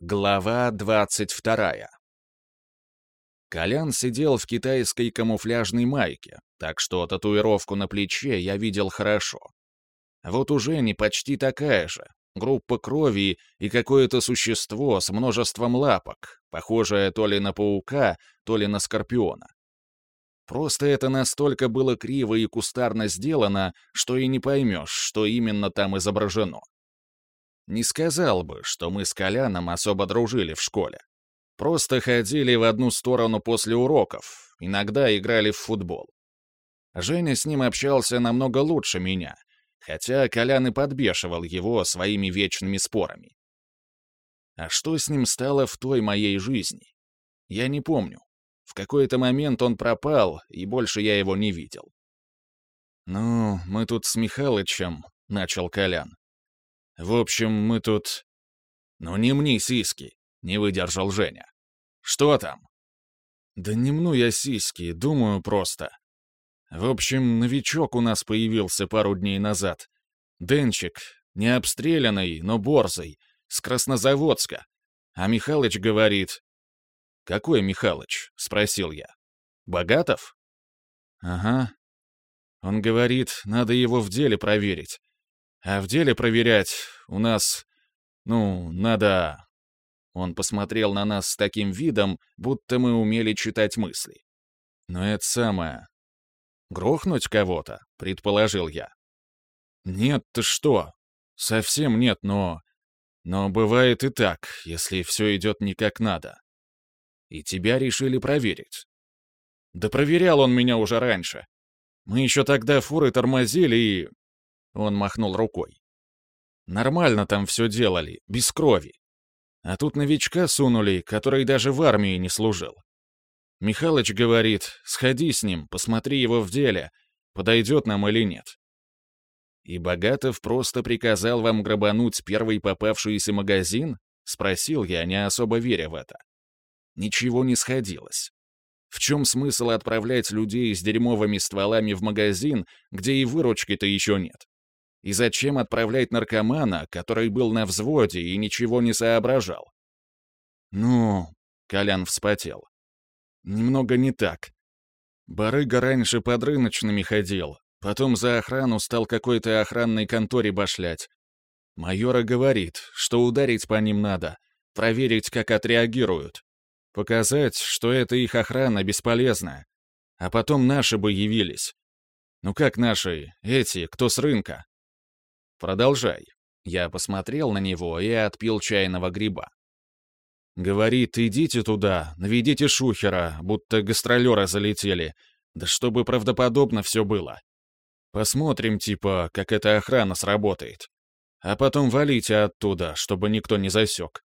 Глава двадцать вторая. Колян сидел в китайской камуфляжной майке, так что татуировку на плече я видел хорошо. Вот уже не почти такая же. Группа крови и какое-то существо с множеством лапок, похожее то ли на паука, то ли на скорпиона. Просто это настолько было криво и кустарно сделано, что и не поймешь, что именно там изображено. Не сказал бы, что мы с Коляном особо дружили в школе. Просто ходили в одну сторону после уроков, иногда играли в футбол. Женя с ним общался намного лучше меня, хотя Колян и подбешивал его своими вечными спорами. А что с ним стало в той моей жизни? Я не помню. В какой-то момент он пропал, и больше я его не видел. «Ну, мы тут с Михалычем», — начал Колян. В общем, мы тут... Ну не мне сиськи, не выдержал Женя. Что там? Да не мну я сиськи, думаю просто. В общем, новичок у нас появился пару дней назад. Денчик, не обстрелянный, но борзый, с Краснозаводска. А Михалыч говорит... «Какой Михалыч?» — спросил я. «Богатов?» «Ага». Он говорит, надо его в деле проверить. А в деле проверять у нас... Ну, надо...» Он посмотрел на нас с таким видом, будто мы умели читать мысли. «Но это самое... Грохнуть кого-то?» — предположил я. «Нет, ты что? Совсем нет, но... Но бывает и так, если все идет не как надо. И тебя решили проверить. Да проверял он меня уже раньше. Мы еще тогда фуры тормозили и... Он махнул рукой. Нормально там все делали, без крови. А тут новичка сунули, который даже в армии не служил. Михалыч говорит, сходи с ним, посмотри его в деле, подойдет нам или нет. И Богатов просто приказал вам грабануть первый попавшийся магазин? Спросил я, не особо веря в это. Ничего не сходилось. В чем смысл отправлять людей с дерьмовыми стволами в магазин, где и выручки-то еще нет? И зачем отправлять наркомана, который был на взводе и ничего не соображал? Ну, Колян вспотел. Немного не так. Барыга раньше под рыночными ходил, потом за охрану стал какой-то охранной конторе башлять. Майора говорит, что ударить по ним надо, проверить, как отреагируют. Показать, что это их охрана бесполезна. А потом наши бы явились. Ну как наши, эти, кто с рынка? «Продолжай». Я посмотрел на него и отпил чайного гриба. Говорит, идите туда, наведите шухера, будто гастролеры залетели. Да чтобы правдоподобно все было. Посмотрим, типа, как эта охрана сработает. А потом валите оттуда, чтобы никто не засек.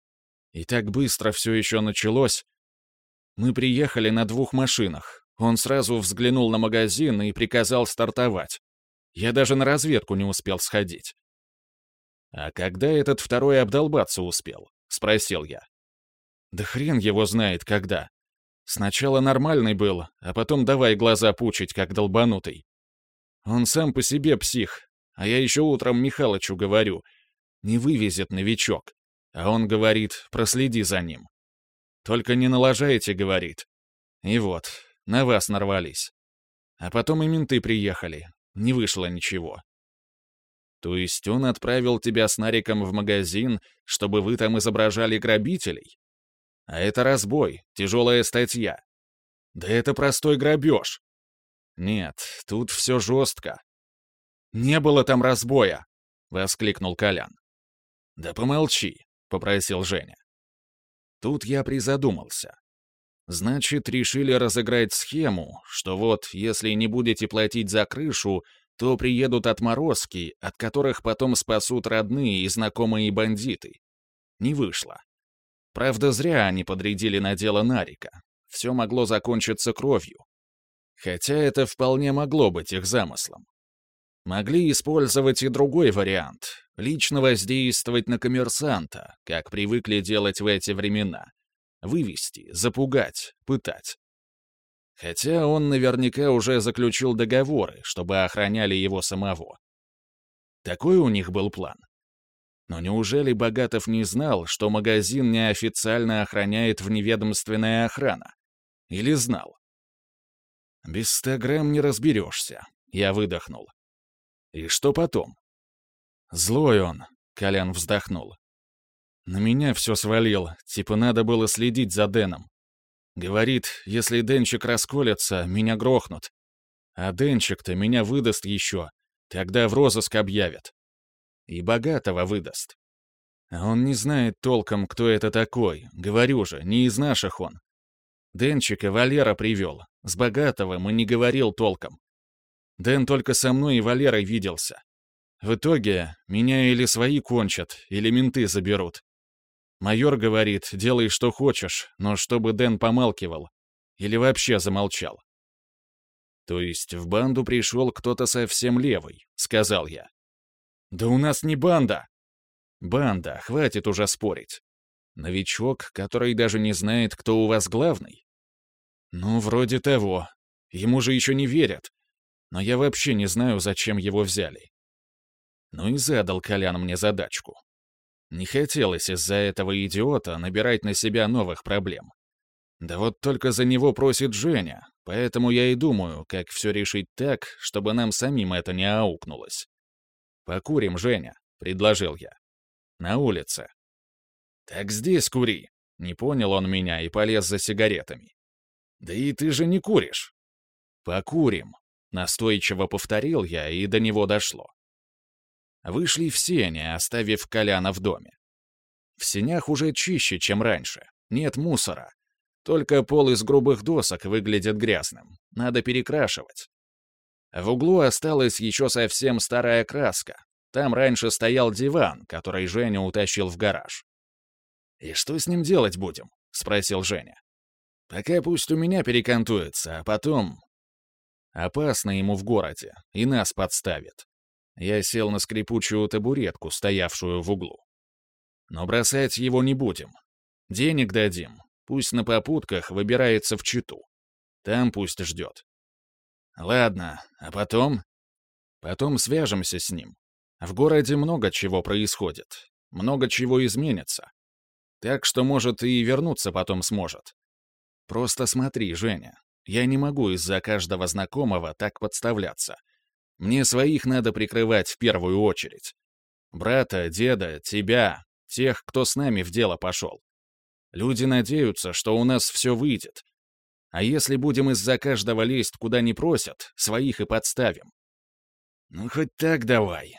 И так быстро все еще началось. Мы приехали на двух машинах. Он сразу взглянул на магазин и приказал стартовать. Я даже на разведку не успел сходить. «А когда этот второй обдолбаться успел?» — спросил я. «Да хрен его знает, когда. Сначала нормальный был, а потом давай глаза пучить, как долбанутый. Он сам по себе псих, а я еще утром Михалычу говорю, не вывезет новичок. А он говорит, проследи за ним. Только не налажайте, говорит. И вот, на вас нарвались. А потом и менты приехали, не вышло ничего. То есть он отправил тебя с Нариком в магазин, чтобы вы там изображали грабителей? А это разбой, тяжелая статья. Да это простой грабеж. Нет, тут все жестко. Не было там разбоя, — воскликнул Колян. Да помолчи, — попросил Женя. Тут я призадумался. Значит, решили разыграть схему, что вот, если не будете платить за крышу, то приедут отморозки, от которых потом спасут родные и знакомые бандиты. Не вышло. Правда, зря они подрядили на дело Нарика. Все могло закончиться кровью. Хотя это вполне могло быть их замыслом. Могли использовать и другой вариант — лично воздействовать на коммерсанта, как привыкли делать в эти времена. Вывести, запугать, пытать. Хотя он наверняка уже заключил договоры, чтобы охраняли его самого. Такой у них был план. Но неужели Богатов не знал, что магазин неофициально охраняет вневедомственная охрана? Или знал? Без ста грамм не разберешься. Я выдохнул. И что потом? Злой он, Колян вздохнул. На меня все свалил, типа надо было следить за Дэном. Говорит, если Денчик расколется, меня грохнут. А Денчик-то меня выдаст еще, тогда в розыск объявят. И богатого выдаст. А он не знает толком, кто это такой. Говорю же, не из наших он. Денчика Валера привел. С богатого и не говорил толком. Дэн только со мной и Валерой виделся. В итоге меня или свои кончат, или менты заберут. Майор говорит, делай что хочешь, но чтобы Дэн помалкивал. Или вообще замолчал. То есть в банду пришел кто-то совсем левый, сказал я. Да у нас не банда. Банда, хватит уже спорить. Новичок, который даже не знает, кто у вас главный? Ну, вроде того. Ему же еще не верят. Но я вообще не знаю, зачем его взяли. Ну и задал Колян мне задачку. Не хотелось из-за этого идиота набирать на себя новых проблем. Да вот только за него просит Женя, поэтому я и думаю, как все решить так, чтобы нам самим это не аукнулось. «Покурим, Женя», — предложил я. «На улице». «Так здесь кури», — не понял он меня и полез за сигаретами. «Да и ты же не куришь». «Покурим», — настойчиво повторил я, и до него дошло. Вышли в сене, оставив Коляна в доме. В сенях уже чище, чем раньше. Нет мусора. Только пол из грубых досок выглядит грязным. Надо перекрашивать. В углу осталась еще совсем старая краска. Там раньше стоял диван, который Женя утащил в гараж. «И что с ним делать будем?» — спросил Женя. «Пока пусть у меня перекантуется, а потом...» Опасно ему в городе, и нас подставит. Я сел на скрипучую табуретку, стоявшую в углу. Но бросать его не будем. Денег дадим. Пусть на попутках выбирается в Читу. Там пусть ждет. Ладно, а потом? Потом свяжемся с ним. В городе много чего происходит. Много чего изменится. Так что, может, и вернуться потом сможет. Просто смотри, Женя. Я не могу из-за каждого знакомого так подставляться. Мне своих надо прикрывать в первую очередь. Брата, деда, тебя, тех, кто с нами в дело пошел. Люди надеются, что у нас все выйдет. А если будем из-за каждого лезть куда не просят, своих и подставим. Ну, хоть так давай.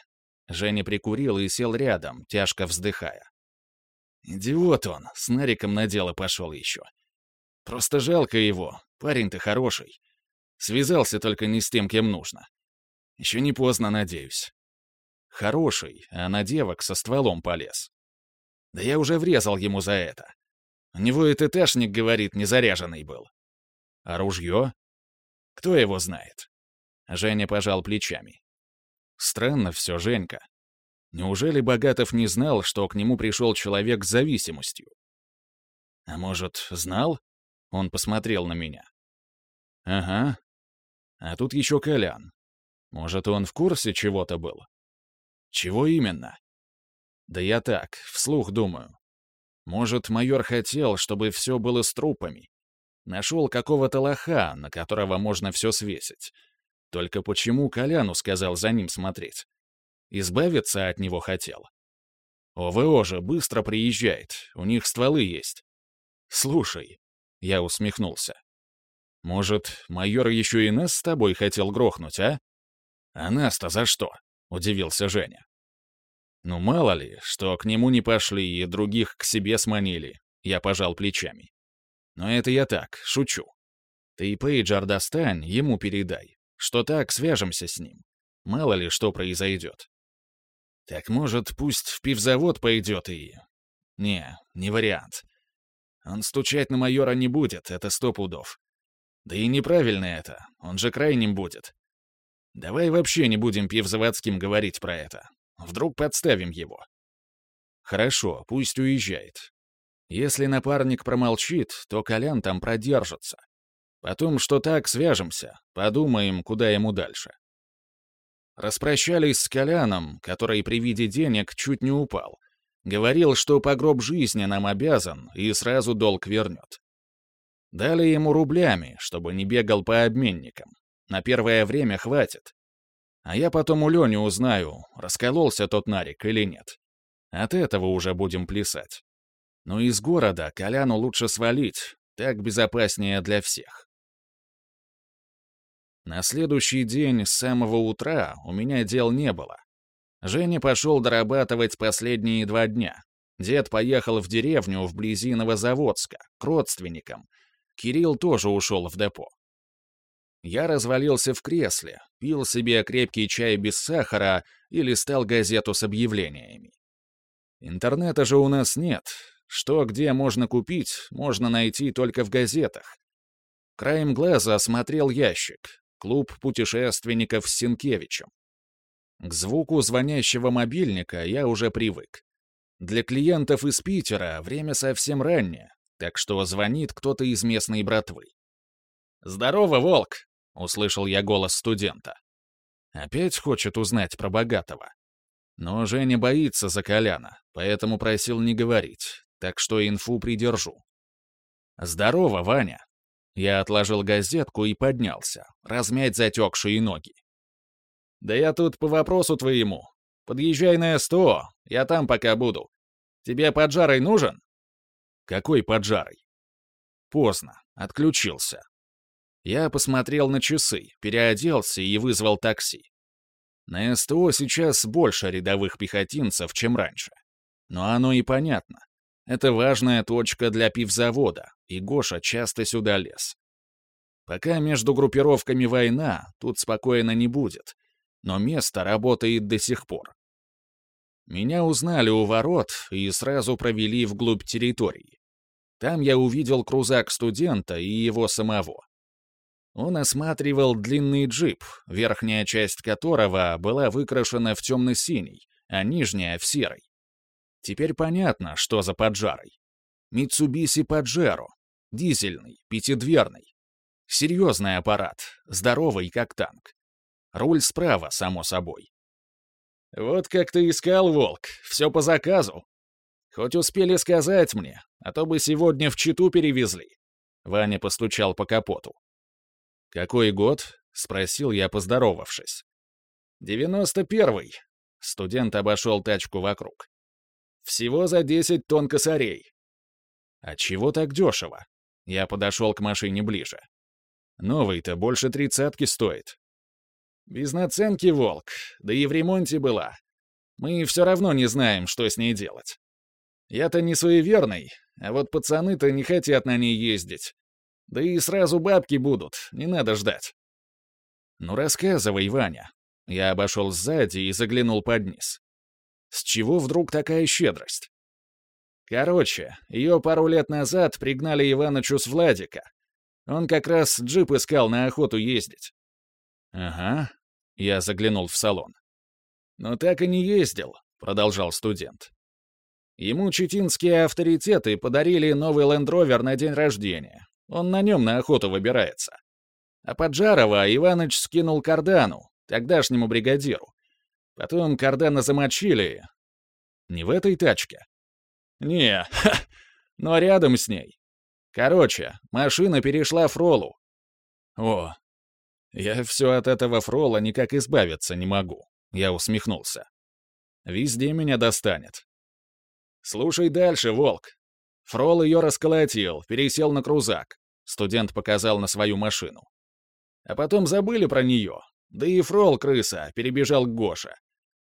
Женя прикурил и сел рядом, тяжко вздыхая. Идиот он, с Нариком на дело пошел еще. Просто жалко его, парень-то хороший. Связался только не с тем, кем нужно. Еще не поздно, надеюсь. Хороший, а на девок со стволом полез. Да я уже врезал ему за это. У него и ТТшник, говорит, незаряженный был. А ружье? Кто его знает? Женя пожал плечами. Странно все, Женька. Неужели Богатов не знал, что к нему пришел человек с зависимостью? А может, знал? Он посмотрел на меня. Ага. А тут еще Колян. Может, он в курсе чего-то был? Чего именно? Да я так, вслух думаю. Может, майор хотел, чтобы все было с трупами. Нашел какого-то лоха, на которого можно все свесить. Только почему Коляну сказал за ним смотреть? Избавиться от него хотел. ОВО же быстро приезжает, у них стволы есть. Слушай, я усмехнулся. Может, майор еще и нас с тобой хотел грохнуть, а? «А нас-то за что?» — удивился Женя. «Ну, мало ли, что к нему не пошли и других к себе сманили», — я пожал плечами. «Но это я так, шучу. Ты пейджер достань, ему передай, что так свяжемся с ним. Мало ли, что произойдет. Так, может, пусть в пивзавод пойдет и... Не, не вариант. Он стучать на майора не будет, это сто пудов. Да и неправильно это, он же крайним будет. Давай вообще не будем пивзаводским говорить про это. Вдруг подставим его. Хорошо, пусть уезжает. Если напарник промолчит, то Колян там продержится. Потом что так, свяжемся, подумаем, куда ему дальше. Распрощались с Коляном, который при виде денег чуть не упал. Говорил, что по гроб жизни нам обязан и сразу долг вернет. Дали ему рублями, чтобы не бегал по обменникам. На первое время хватит. А я потом у Лёни узнаю, раскололся тот нарик или нет. От этого уже будем плясать. Но из города Коляну лучше свалить, так безопаснее для всех. На следующий день с самого утра у меня дел не было. Женя пошел дорабатывать последние два дня. Дед поехал в деревню вблизи Новозаводска, к родственникам. Кирилл тоже ушел в депо. Я развалился в кресле, пил себе крепкий чай без сахара и листал газету с объявлениями. Интернета же у нас нет. Что где можно купить, можно найти только в газетах. Краем глаза осмотрел ящик. Клуб путешественников с Синкевичем. К звуку звонящего мобильника я уже привык. Для клиентов из Питера время совсем раннее, так что звонит кто-то из местной братвы. «Здорово, Волк!» — услышал я голос студента. Опять хочет узнать про богатого. Но Женя боится за Коляна, поэтому просил не говорить, так что инфу придержу. «Здорово, Ваня!» Я отложил газетку и поднялся, размять затекшие ноги. «Да я тут по вопросу твоему. Подъезжай на СТО, я там пока буду. Тебе поджарый нужен?» «Какой поджарый?» «Поздно. Отключился. Я посмотрел на часы, переоделся и вызвал такси. На СТО сейчас больше рядовых пехотинцев, чем раньше. Но оно и понятно. Это важная точка для пивзавода, и Гоша часто сюда лез. Пока между группировками война, тут спокойно не будет, но место работает до сих пор. Меня узнали у ворот и сразу провели вглубь территории. Там я увидел крузак студента и его самого. Он осматривал длинный джип, верхняя часть которого была выкрашена в темно-синий, а нижняя — в серый. Теперь понятно, что за поджарой. Митсубиси Паджеро. Дизельный, пятидверный. Серьезный аппарат, здоровый, как танк. Руль справа, само собой. «Вот как ты искал, Волк, все по заказу. Хоть успели сказать мне, а то бы сегодня в Читу перевезли». Ваня постучал по капоту. «Какой год?» — спросил я, поздоровавшись. «Девяносто первый». Студент обошел тачку вокруг. «Всего за десять тонн косарей». «А чего так дешево?» Я подошел к машине ближе. «Новый-то больше тридцатки стоит». «Без наценки, Волк, да и в ремонте была. Мы все равно не знаем, что с ней делать. Я-то не суеверный, а вот пацаны-то не хотят на ней ездить. Да и сразу бабки будут, не надо ждать. Ну рассказывай, Ваня. Я обошел сзади и заглянул под низ. С чего вдруг такая щедрость? Короче, ее пару лет назад пригнали Иванычу с Владика. Он как раз джип искал на охоту ездить. Ага. Я заглянул в салон. Но так и не ездил, продолжал студент. Ему читинские авторитеты подарили новый лендровер на день рождения, он на нем на охоту выбирается. А Поджарова Иваныч скинул Кардану, тогдашнему бригадиру. Потом Кардана замочили. Не в этой тачке. Не, ха, но рядом с ней. Короче, машина перешла Фролу. О, я все от этого Фрола никак избавиться не могу. Я усмехнулся. Везде меня достанет. Слушай дальше, Волк. Фрол ее расколотил, пересел на крузак. Студент показал на свою машину. А потом забыли про нее. Да и Фрол, крыса, перебежал к Гоше.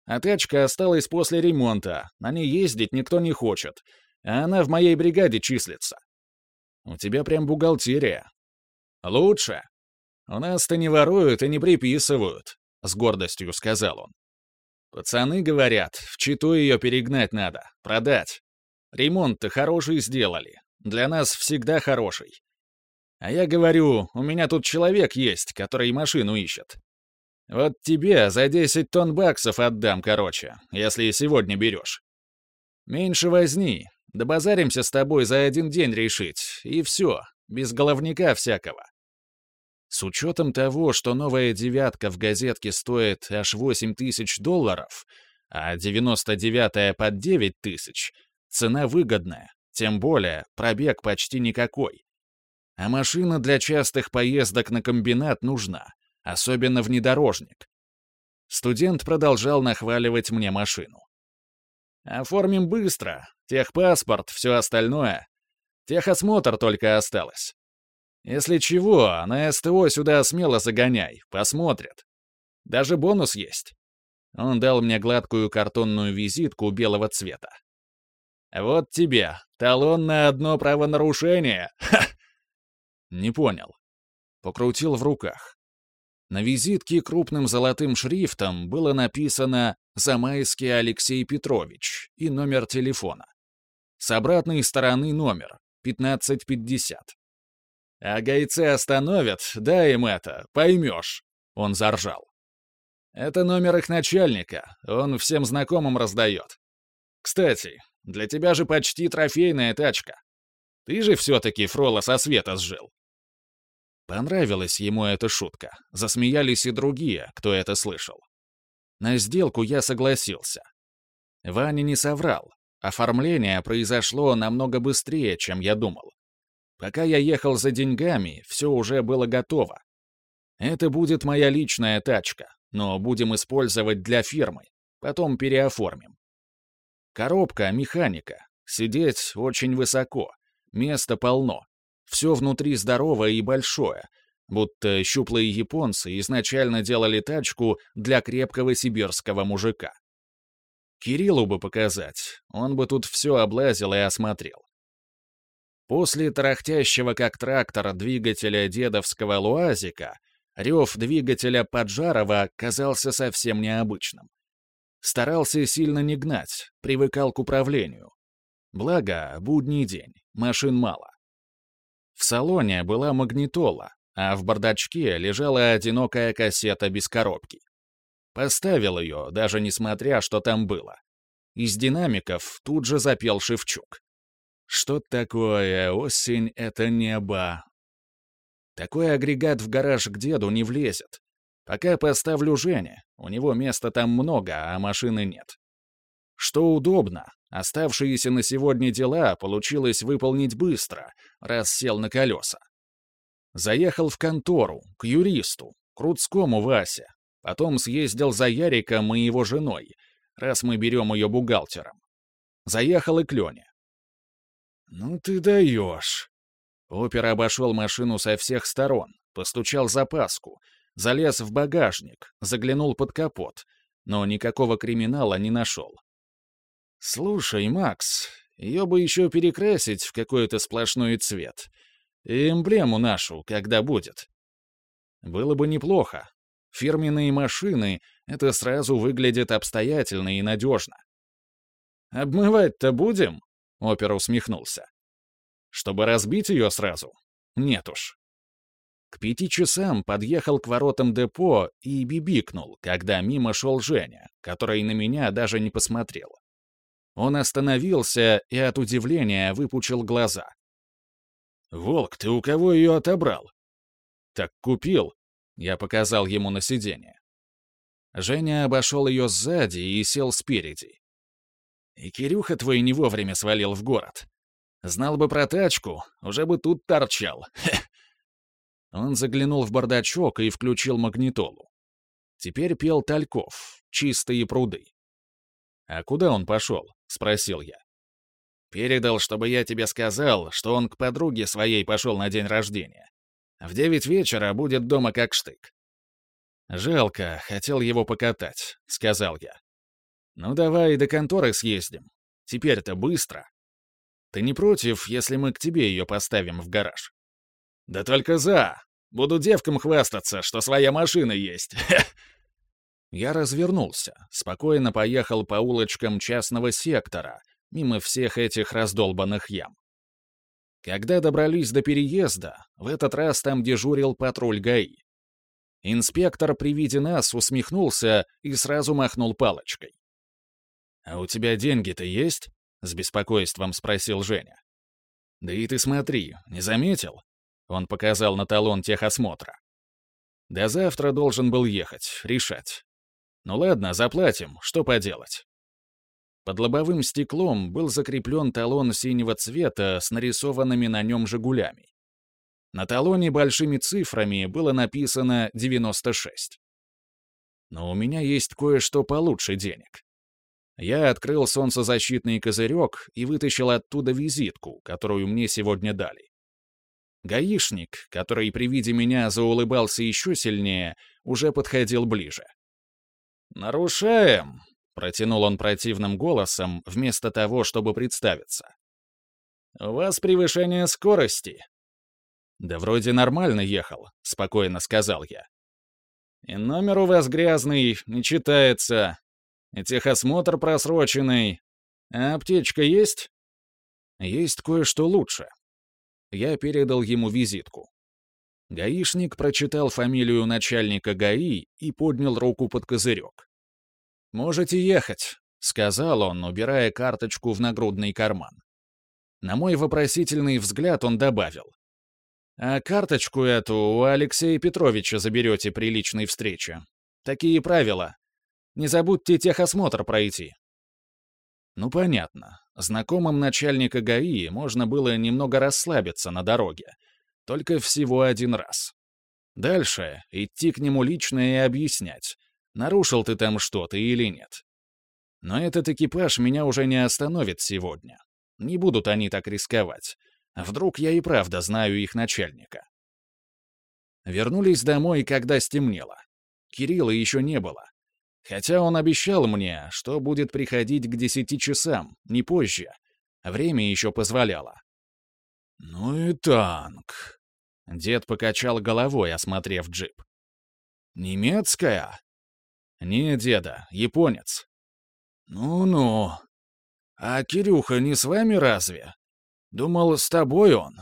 А тачка осталась после ремонта, на ней ездить никто не хочет, а она в моей бригаде числится. У тебя прям бухгалтерия. Лучше. У нас-то не воруют и не приписывают, с гордостью сказал он. Пацаны говорят, в Читу ее перегнать надо, продать. Ремонт-то хороший сделали. Для нас всегда хороший. А я говорю, у меня тут человек есть, который машину ищет. Вот тебе за 10 тонн баксов отдам, короче, если сегодня берешь. Меньше возни, добазаримся с тобой за один день решить, и все, без головника всякого. С учетом того, что новая «девятка» в газетке стоит аж 8 тысяч долларов, а 99-я под 9 тысяч, цена выгодная, тем более пробег почти никакой. А машина для частых поездок на комбинат нужна, особенно внедорожник. Студент продолжал нахваливать мне машину. «Оформим быстро. Техпаспорт, все остальное. Техосмотр только осталось. Если чего, на СТО сюда смело загоняй, посмотрят. Даже бонус есть». Он дал мне гладкую картонную визитку белого цвета. «Вот тебе, талон на одно правонарушение!» Ха! Не понял. Покрутил в руках. На визитке крупным золотым шрифтом было написано «Замайский Алексей Петрович» и номер телефона. С обратной стороны номер 1550. «А гайцы остановят, дай им это, поймешь», — он заржал. «Это номер их начальника, он всем знакомым раздает. Кстати, для тебя же почти трофейная тачка. Ты же все-таки Фрола со света сжил». Понравилась ему эта шутка. Засмеялись и другие, кто это слышал. На сделку я согласился. Ваня не соврал. Оформление произошло намного быстрее, чем я думал. Пока я ехал за деньгами, все уже было готово. Это будет моя личная тачка, но будем использовать для фирмы. Потом переоформим. Коробка механика. Сидеть очень высоко. Места полно. Все внутри здоровое и большое, будто щуплые японцы изначально делали тачку для крепкого сибирского мужика. Кириллу бы показать, он бы тут все облазил и осмотрел. После тарахтящего как трактор двигателя дедовского луазика рев двигателя Поджарова казался совсем необычным. Старался сильно не гнать, привыкал к управлению. Благо, будний день, машин мало. В салоне была магнитола, а в бардачке лежала одинокая кассета без коробки. Поставил ее, даже несмотря, что там было. Из динамиков тут же запел Шевчук. «Что такое осень — это небо?» Такой агрегат в гараж к деду не влезет. Пока поставлю Жене, у него места там много, а машины нет. Что удобно, оставшиеся на сегодня дела получилось выполнить быстро, раз сел на колеса. Заехал в контору, к юристу, к Рудскому Васе. Потом съездил за Яриком и его женой, раз мы берем ее бухгалтером. Заехал и к Лене. «Ну ты даешь!» Опер обошел машину со всех сторон, постучал запаску, залез в багажник, заглянул под капот, но никакого криминала не нашел. «Слушай, Макс, ее бы еще перекрасить в какой-то сплошной цвет. И эмблему нашу, когда будет. Было бы неплохо. Фирменные машины — это сразу выглядит обстоятельно и надежно. «Обмывать-то будем?» — опер усмехнулся. «Чтобы разбить ее сразу? Нет уж». К пяти часам подъехал к воротам депо и бибикнул, когда мимо шел Женя, который на меня даже не посмотрел. Он остановился и от удивления выпучил глаза. «Волк, ты у кого ее отобрал?» «Так купил», — я показал ему на сиденье. Женя обошел ее сзади и сел спереди. И Кирюха твой не вовремя свалил в город. Знал бы про тачку, уже бы тут торчал. Он заглянул в бардачок и включил магнитолу. Теперь пел Тальков, «Чистые пруды». «А куда он пошел?» — спросил я. «Передал, чтобы я тебе сказал, что он к подруге своей пошел на день рождения. В девять вечера будет дома как штык». «Жалко, хотел его покатать», — сказал я. «Ну давай до конторы съездим. Теперь-то быстро. Ты не против, если мы к тебе ее поставим в гараж?» «Да только за. Буду девкам хвастаться, что своя машина есть. Я развернулся, спокойно поехал по улочкам частного сектора, мимо всех этих раздолбанных ям. Когда добрались до переезда, в этот раз там дежурил патруль ГАИ. Инспектор при виде нас усмехнулся и сразу махнул палочкой. «А у тебя деньги-то есть?» — с беспокойством спросил Женя. «Да и ты смотри, не заметил?» Он показал на талон техосмотра. До завтра должен был ехать, решать. Ну ладно, заплатим, что поделать. Под лобовым стеклом был закреплен талон синего цвета с нарисованными на нем «Жигулями». На талоне большими цифрами было написано 96. Но у меня есть кое-что получше денег. Я открыл солнцезащитный козырек и вытащил оттуда визитку, которую мне сегодня дали. Гаишник, который при виде меня заулыбался еще сильнее, уже подходил ближе. «Нарушаем!» — протянул он противным голосом, вместо того, чтобы представиться. «У вас превышение скорости». «Да вроде нормально ехал», — спокойно сказал я. «И номер у вас грязный, не читается. И техосмотр просроченный. А аптечка есть?» «Есть кое-что лучше». Я передал ему визитку. Гаишник прочитал фамилию начальника ГАИ и поднял руку под козырек. «Можете ехать», — сказал он, убирая карточку в нагрудный карман. На мой вопросительный взгляд он добавил. «А карточку эту у Алексея Петровича заберете при личной встрече. Такие правила. Не забудьте техосмотр пройти». Ну, понятно. Знакомым начальника ГАИ можно было немного расслабиться на дороге. Только всего один раз. Дальше идти к нему лично и объяснять, нарушил ты там что-то или нет. Но этот экипаж меня уже не остановит сегодня. Не будут они так рисковать. Вдруг я и правда знаю их начальника. Вернулись домой, когда стемнело. Кирилла еще не было. Хотя он обещал мне, что будет приходить к десяти часам, не позже. Время еще позволяло. «Ну и танк», — дед покачал головой, осмотрев джип. «Немецкая?» «Не, деда, японец». «Ну-ну. А Кирюха не с вами разве? Думал, с тобой он?»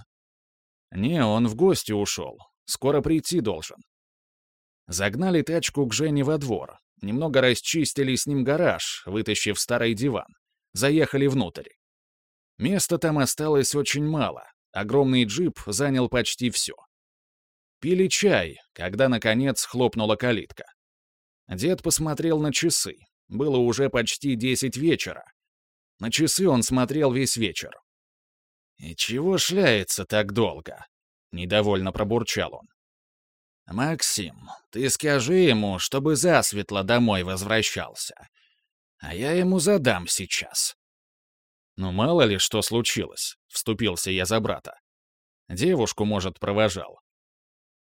«Не, он в гости ушел. Скоро прийти должен». Загнали тачку к Жене во двор, немного расчистили с ним гараж, вытащив старый диван. Заехали внутрь. Места там осталось очень мало. Огромный джип занял почти все. Пили чай, когда, наконец, хлопнула калитка. Дед посмотрел на часы. Было уже почти десять вечера. На часы он смотрел весь вечер. «И чего шляется так долго?» — недовольно пробурчал он. «Максим, ты скажи ему, чтобы засветло домой возвращался. А я ему задам сейчас». «Ну, мало ли, что случилось», — вступился я за брата. «Девушку, может, провожал.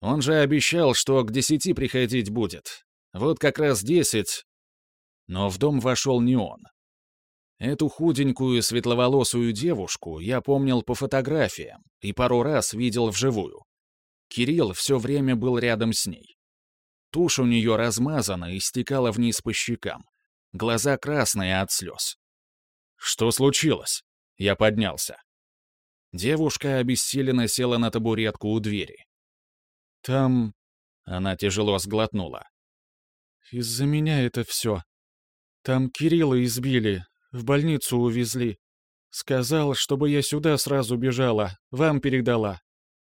Он же обещал, что к десяти приходить будет, вот как раз десять. Но в дом вошел не он. Эту худенькую светловолосую девушку я помнил по фотографиям и пару раз видел вживую. Кирилл все время был рядом с ней. Тушь у нее размазана и стекала вниз по щекам. Глаза красные от слез. «Что случилось?» Я поднялся. Девушка обессиленно села на табуретку у двери. «Там...» Она тяжело сглотнула. Из-за меня это все. Там Кирилла избили, в больницу увезли. Сказал, чтобы я сюда сразу бежала, вам передала.